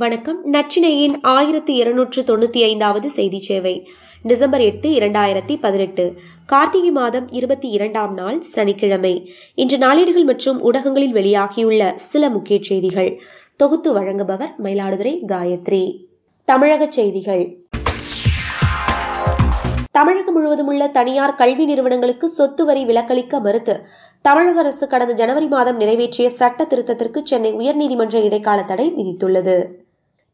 வணக்கம். நச்சினையின் ஆயிரத்தி இருநூற்று தொண்ணூற்றி ஐந்தாவது செய்தி சேவை. டிசம்பர் எட்டு இரண்டாயிரத்தி பதினெட்டு. கார்த்திகை மாதம் இருபத்தி இரண்டாம் நாள் சனிக்கிழமை. இன்று நாளேடுகள் மற்றும் ஊடகங்களில் வெளியாகியுள்ள சில முக்கிய செய்திகள். தொகுத்து வழங்குபவர் மயிலாடுதுறை காயத்ரி. தமிழக செய்திகள். தமிழகம் முழுவதும் உள்ள தனியார் கல்வி நிறுவனங்களுக்கு சொத்து வரி விலக்களிக்க மறுத்து தமிழக அரசு கடந்த ஜனவரி மாதம் நிறைவேற்றிய சட்ட திருத்தத்திற்கு சென்னை உயர்நீதிமன்ற இடைக்கால தடை விதித்துள்ளது.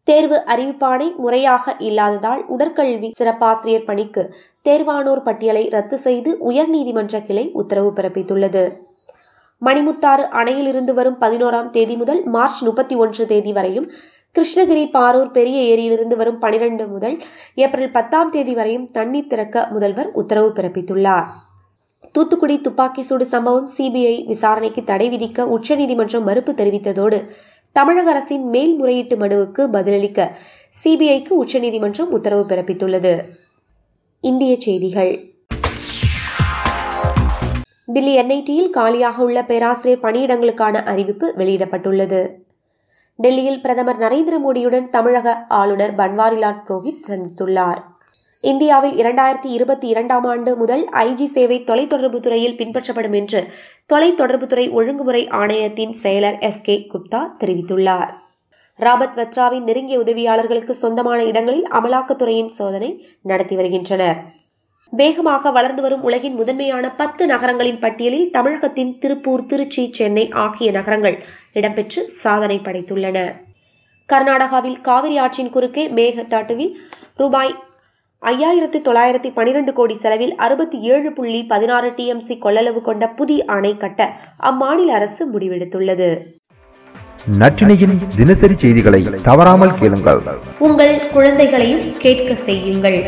தேர்வு அறிவிப்பாணை முறையாக இல்லாததால் உடற்கல்வி சிறப்பாசிரியர் பணிக்கு தேர்வானோர் பட்டியலை ரத்து செய்து உயர்நீதிமன்ற கிளை உத்தரவு பிறப்பித்துள்ளது. மணிமுத்தாறு அணையிலிருந்து வரும் பதினோராம் தேதி முதல் மார்ச் முப்பத்தி ஒன்று தேதி வரையும் கிருஷ்ணகிரி பாரூர் பெரிய ஏரியிலிருந்து வரும் பனிரெண்டு முதல் ஏப்ரல் பத்தாம் தேதி வரையும் தண்ணீர் திறக்க முதல்வர் உத்தரவு பிறப்பித்துள்ளார். தூத்துக்குடி துப்பாக்கி சூடு சம்பவம் சிபிஐ விசாரணைக்கு தடை விதிக்க உச்சநீதிமன்றம் மறுப்பு தெரிவித்ததோடு தமிழக அரசின் மேல்முறையீட்டு மனுவுக்கு பதிலளிக்க சிபிஐக்கு உச்சநீதிமன்றம் உத்தரவு பிறப்பித்துள்ளது. இந்திய செய்திகள். தில்லி என்ஐடியில் காலியாக உள்ள பேராசிரியர் பணியிடங்களுக்கான அறிவிப்பு வெளியிடப்பட்டுள்ளது. டெல்லியில் பிரதமர் நரேந்திர மோடியுடன் தமிழக ஆளுநர் பன்வாரிலால் புரோஹித் சந்தித்துள்ளார். இந்தியாவில் இரண்டாயிரத்தி இருபத்தி இரண்டாம் ஆண்டு முதல் ஐஜி சேவை தொலைத்தொடர்பு துறையில் பின்பற்றப்படும் என்று தொலைத்தொடர்புத்துறை ஒழுங்குமுறை ஆணையத்தின் செயலர் எஸ் கே குப்தா தெரிவித்துள்ளார். ராபர்ட் வத்ராவின் நெருங்கிய உதவியாளர்களுக்கு சொந்தமான இடங்களில் அமலாக்கத்துறையின் சோதனை நடத்தி வருகின்றனர். வேகமாக வளர்ந்து வரும் உலகின் முதன்மையான பத்து நகரங்களின் பட்டியலில் தமிழகத்தின் திருப்பூர் திருச்சி சென்னை ஆகிய நகரங்கள் இடம்பெற்று சாதனை படைத்துள்ளன. கர்நாடகாவில் காவிரி ஆற்றின் குறுக்கே மேகதாட்டுவில் ரூபாய் ஐயாயிரத்து தொள்ளாயிரத்தி பனிரெண்டு கோடி செலவில் அறுபத்தி ஏழு புள்ளி பதினாறு டிஎம்சி கொள்ளளவு கொண்ட புதிய அணை கட்ட அம்மாநில அரசு முடிவெடுத்துள்ளது. நற்றினையின் தினசரி செய்திகளை தவறாமல் கேளுங்கள். உங்கள் குழந்தைகளையும் கேட்க செய்யுங்கள்.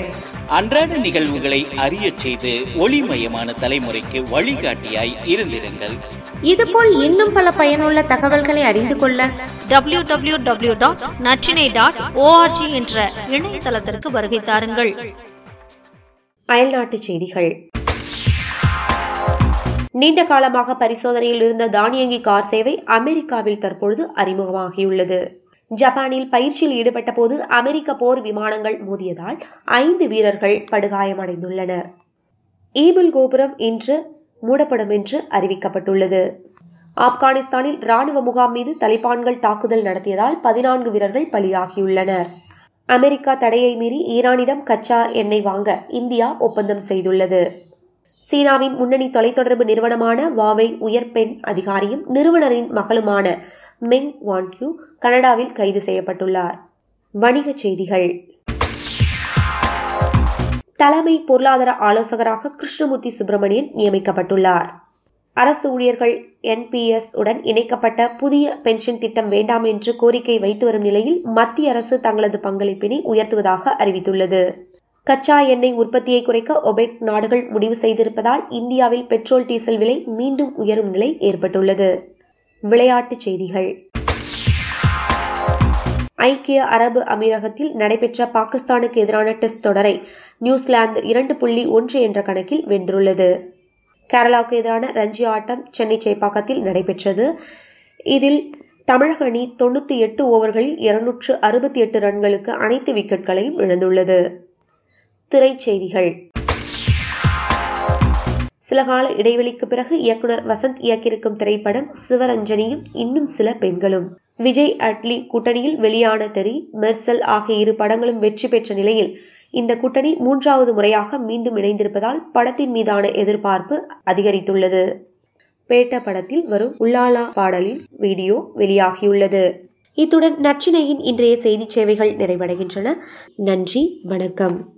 அன்றாட நிகழ்வுகளை அறிய செய்து ஒளிமயமான தலைமுறைக்கு வழிகாட்டியாய் இருந்திருங்கள். இதுபோல் இன்னும் பல பயனுள்ள தகவல்களை அறிந்து கொள்ள W W W dot Natrinai dot ORG என்ற இணையதளத்திற்கு வருகை தாருங்கள். அயல்நாட்டு செய்திகள். நீண்ட காலமாக பரிசோதனையில் இருந்த தானியங்கி கார் சேவை அமெரிக்காவில் தற்பொழுது அறிமுகமாகியுள்ளது. ஜப்பானில் பயிற்சியில் ஈடுபட்ட போது அமெரிக்க போர் விமானங்கள் மோதியதால் ஐந்து வீரர்கள் படுகாயமடைந்துள்ளனர். ஈபிள் கோபுரம் இன்று மூடப்படும் என்று அறிவிக்கப்பட்டுள்ளது. ஆப்கானிஸ்தானில் ராணுவ முகாம் மீது தலிபான்கள் தாக்குதல் நடத்தியதால் பதினான்கு வீரர்கள் பலியாகியுள்ளனர். அமெரிக்கா தடையை மீறி ஈரானிடம் கச்சா எண்ணெய் வாங்க இந்தியா ஒப்பந்தம் செய்துள்ளது. சீனாவின் முன்னணி தொலைத்தொடர்பு நிறுவனமான வாவை உயர் பெண் அதிகாரியும் நிறுவனரின் மகளுமான மெங் வான்யூ கனடாவில் கைது செய்யப்பட்டுள்ளார். வணிகச் செய்திகள். தலைமை பொருளாதார ஆலோசகராக கிருஷ்ணமூர்த்தி சுப்பிரமணியன் நியமிக்கப்பட்டுள்ளார். அரசு ஊழியர்கள் என்பிஎஸ் உடன் இணைக்கப்பட்ட புதிய பென்ஷன் திட்டம் வேண்டாம் என்று கோரிக்கை வைத்து வரும் நிலையில் மத்திய அரசு தங்களது பங்களிப்பினை உயர்த்துவதாக அறிவித்துள்ளது. கச்சா எண்ணெய் உற்பத்தியை குறைக்க ஒபெக் நாடுகள் முடிவு செய்திருப்பதால் இந்தியாவில் பெட்ரோல் டீசல் விலை மீண்டும் உயரும் நிலை ஏற்பட்டுள்ளது. விளையாட்டுச் செய்திகள். ஐக்கிய அரபு அமீரகத்தில் நடைபெற்ற பாகிஸ்தானுக்கு எதிரான டெஸ்ட் தொடரை நியூசிலாந்து இரண்டு புள்ளி ஒன்று என்ற கணக்கில் வென்றுள்ளது. கேரளாவுக்கு எதிரான ரஞ்சி ஆட்டம் சென்னை சேப்பாக்கத்தில் நடைபெற்றது. இதில் தமிழக அணி தொண்ணூற்றி எட்டு ஓவர்களில் இருநூற்று அறுபத்தி எட்டு ரன்களுக்கு அனைத்து விக்கெட்களையும் இழந்துள்ளது. திரைச்செய்திகள். சில கால இடைவெளிக்கு பிறகு இயக்குனர் வசந்த் இயக்கியிருக்கும் திரைப்படம் சிவரஞ்சனியும் இன்னும் சில பெண்களும். விஜய் அட்லி கூட்டணியில் வெளியான தெரி மெர்சல் ஆகிய இரு படங்களும் வெற்றி பெற்ற நிலையில் இந்த கூட்டணி மூன்றாவது முறையாக மீண்டும் இணைந்திருப்பதால் படத்தின் மீதான எதிர்பார்ப்பு அதிகரித்துள்ளது. பேட்ட படத்தில் வரும் உள்ளாலா பாடலின் வீடியோ வெளியாகியுள்ளது. இத்துடன் நச்சினையின் இன்றைய செய்தி சேவைகள் நிறைவடைகின்றன. நன்றி வணக்கம்.